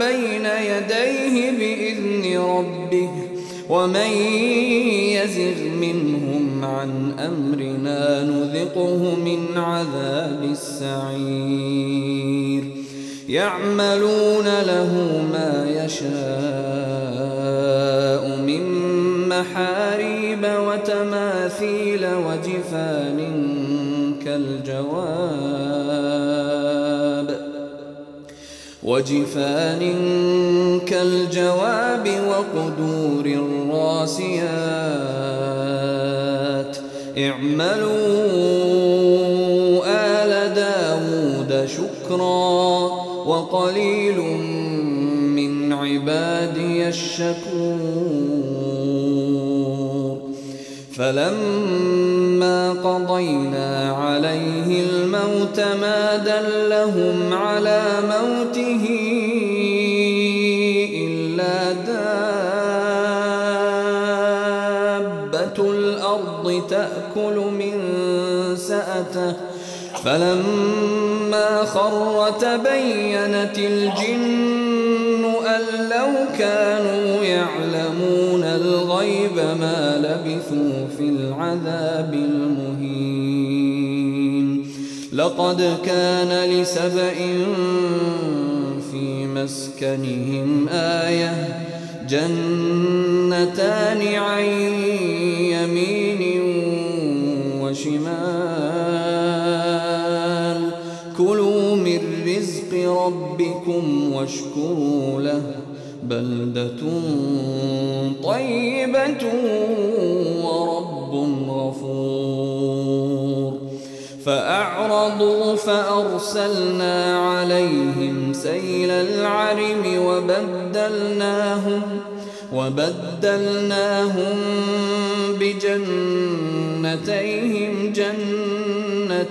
بين يديه بإذن ربه ومن يزغ منهم عن أمرنا نذقه من عذاب السعير. يعملون له ما يشاء من محاريب وتماثيل وجفان كالجواب وجفان كالجواب وقدور الراسيات. اعملوا آل داود شكرا وقليل من عبادي الشكور. فلما قضينا عليه الموت ما دلهم على موته إلا دابة الأرض تأكل من سأته. فلما خر تبينت الجن أن لو كانوا يعلمون الغيب ما لبثوا في العذاب المهين لقد كان لسبإ في مسكنهم آية جنتان عن ربكم واشكروا له بلدة طيبة ورب غفور. فأعرضوا فأرسلنا عليهم سيل العرم وبدلناهم وبدلناهم بجنتيهم جنتين.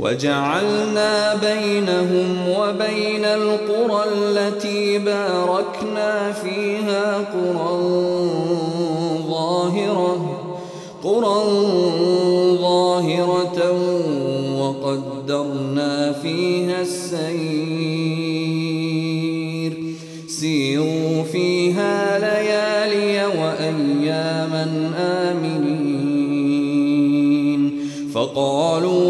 وجعلنا بينهم وبين القرى التي باركنا فيها قرى ظاهرة قرى ظاهرة وقدرنا فيها السير. سيروا فيها ليالي وأياما آمنين. فقالوا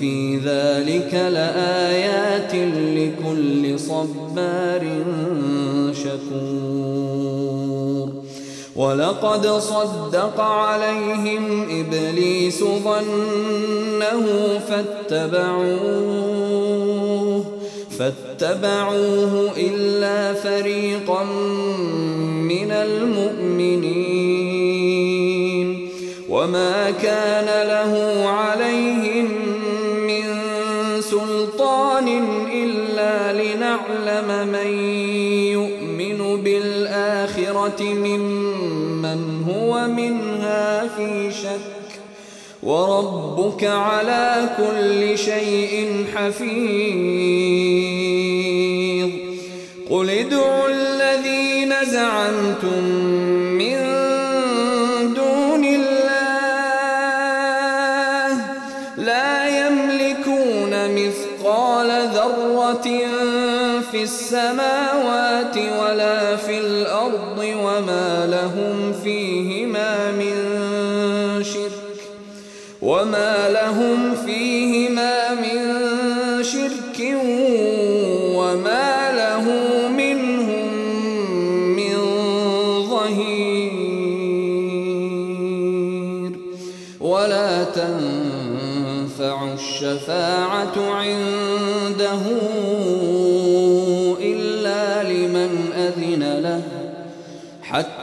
في ذلك لآيات لكل صبار شكور. ولقد صدق عليهم إبليس ظنه فاتبعوه فاتبعوه إلا فريقا من المؤمنين. وما كان له عليهم ممن هو منها في شك وربك على كل شيء حفيظ. قل ادعوا الذين زعمتم من دون الله لا يملكون مثقال ذرة في السماوات ولا في الأرض وما لهم فيهما من شرك وما لهم فيهما من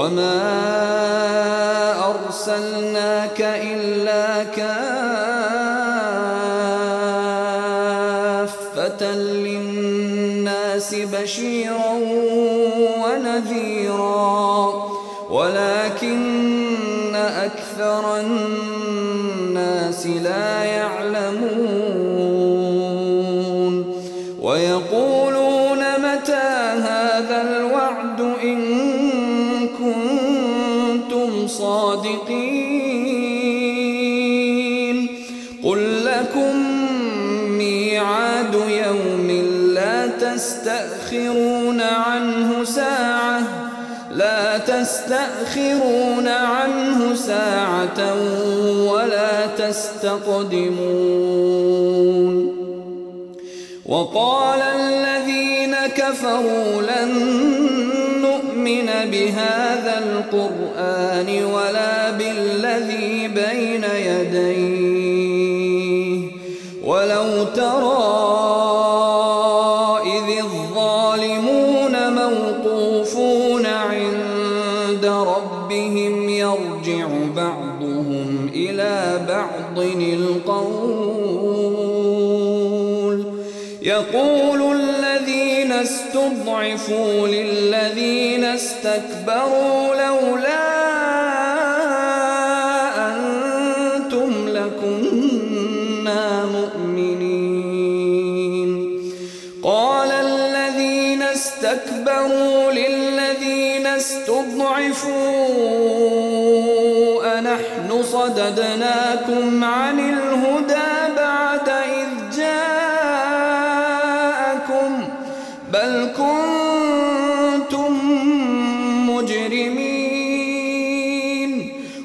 وما أرسلناك إلا كافة للناس بشيرا ونذيرا ولكن أكثر الناس تستأخرون عنه ساعة لا تستأخرون عنه ساعة ولا تستقدمون. وقال الذين كفروا لن نؤمن بهذا القرآن ولا بالذي بين يديه. يقول الذين استضعفوا للذين استكبروا لولا أنتم لكنا مؤمنين. قال الذين استكبروا للذين استضعفوا أنحن صددناكم عن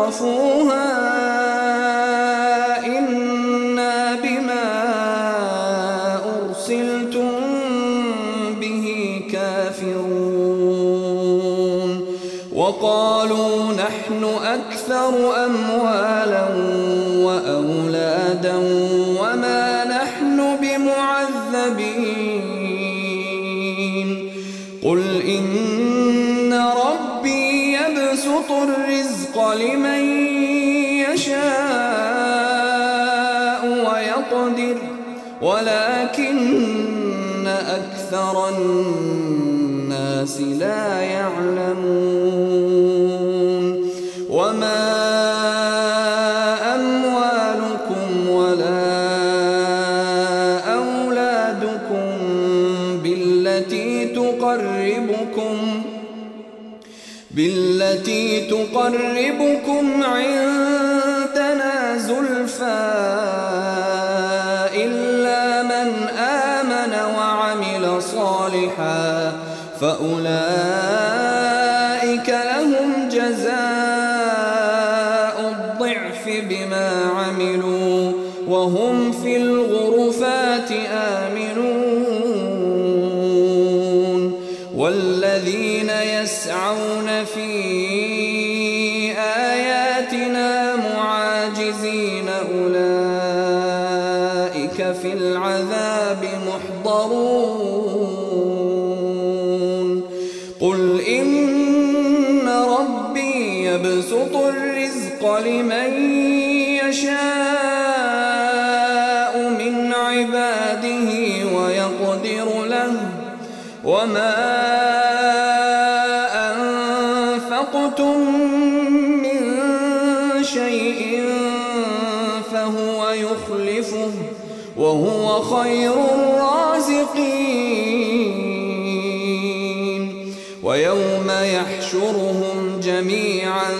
مترفوها إنا بما أرسلتم به كافرون. وقالوا نحن أكثر أموالا وأولادا وما أكثر الناس لا يعلمون وما أموالكم ولا أولادكم بالتي بالتي تقربكم عند فأولئك في العذاب محضرون. قل إن ربي يبسط الرزق لمن يشاء من عباده ويقدر له. وما خير الرازقين. ويوم يحشرهم جميعا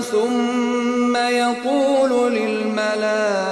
ثم يقول للملائكة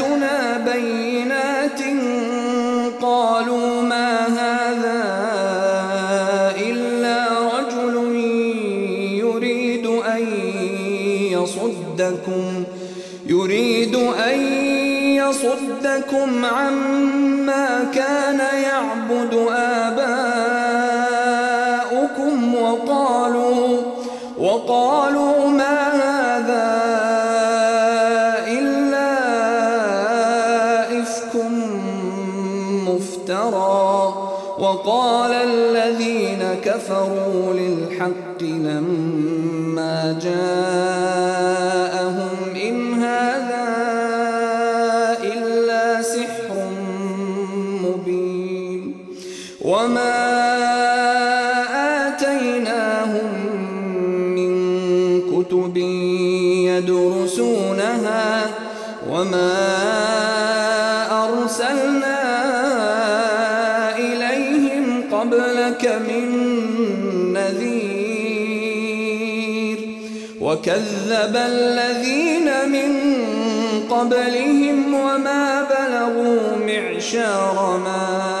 يصدكم يريد أن يصدكم عما كان يعبد آباؤكم وقالوا وقالوا ما هذا إلا إفك مفترى. وقال الذين كفروا للحق لما جاءهم كتب يدرسونها وما أرسلنا إليهم قبلك من نذير وكذب الذين من قبلهم وما بلغوا معشار ما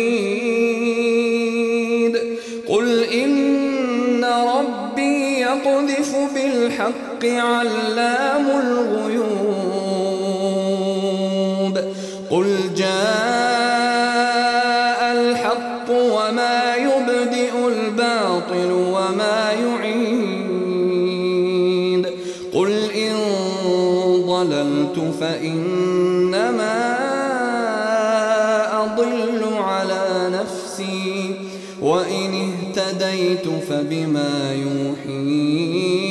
الحق علام الغيوب. قل جاء الحق وما يبدئ الباطل وما يعيد. قل إن ضللت فإنما أضل على نفسي. وإن اهتديت فبما يوحي.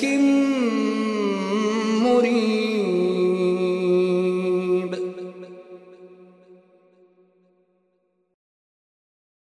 كانوا في شك مريد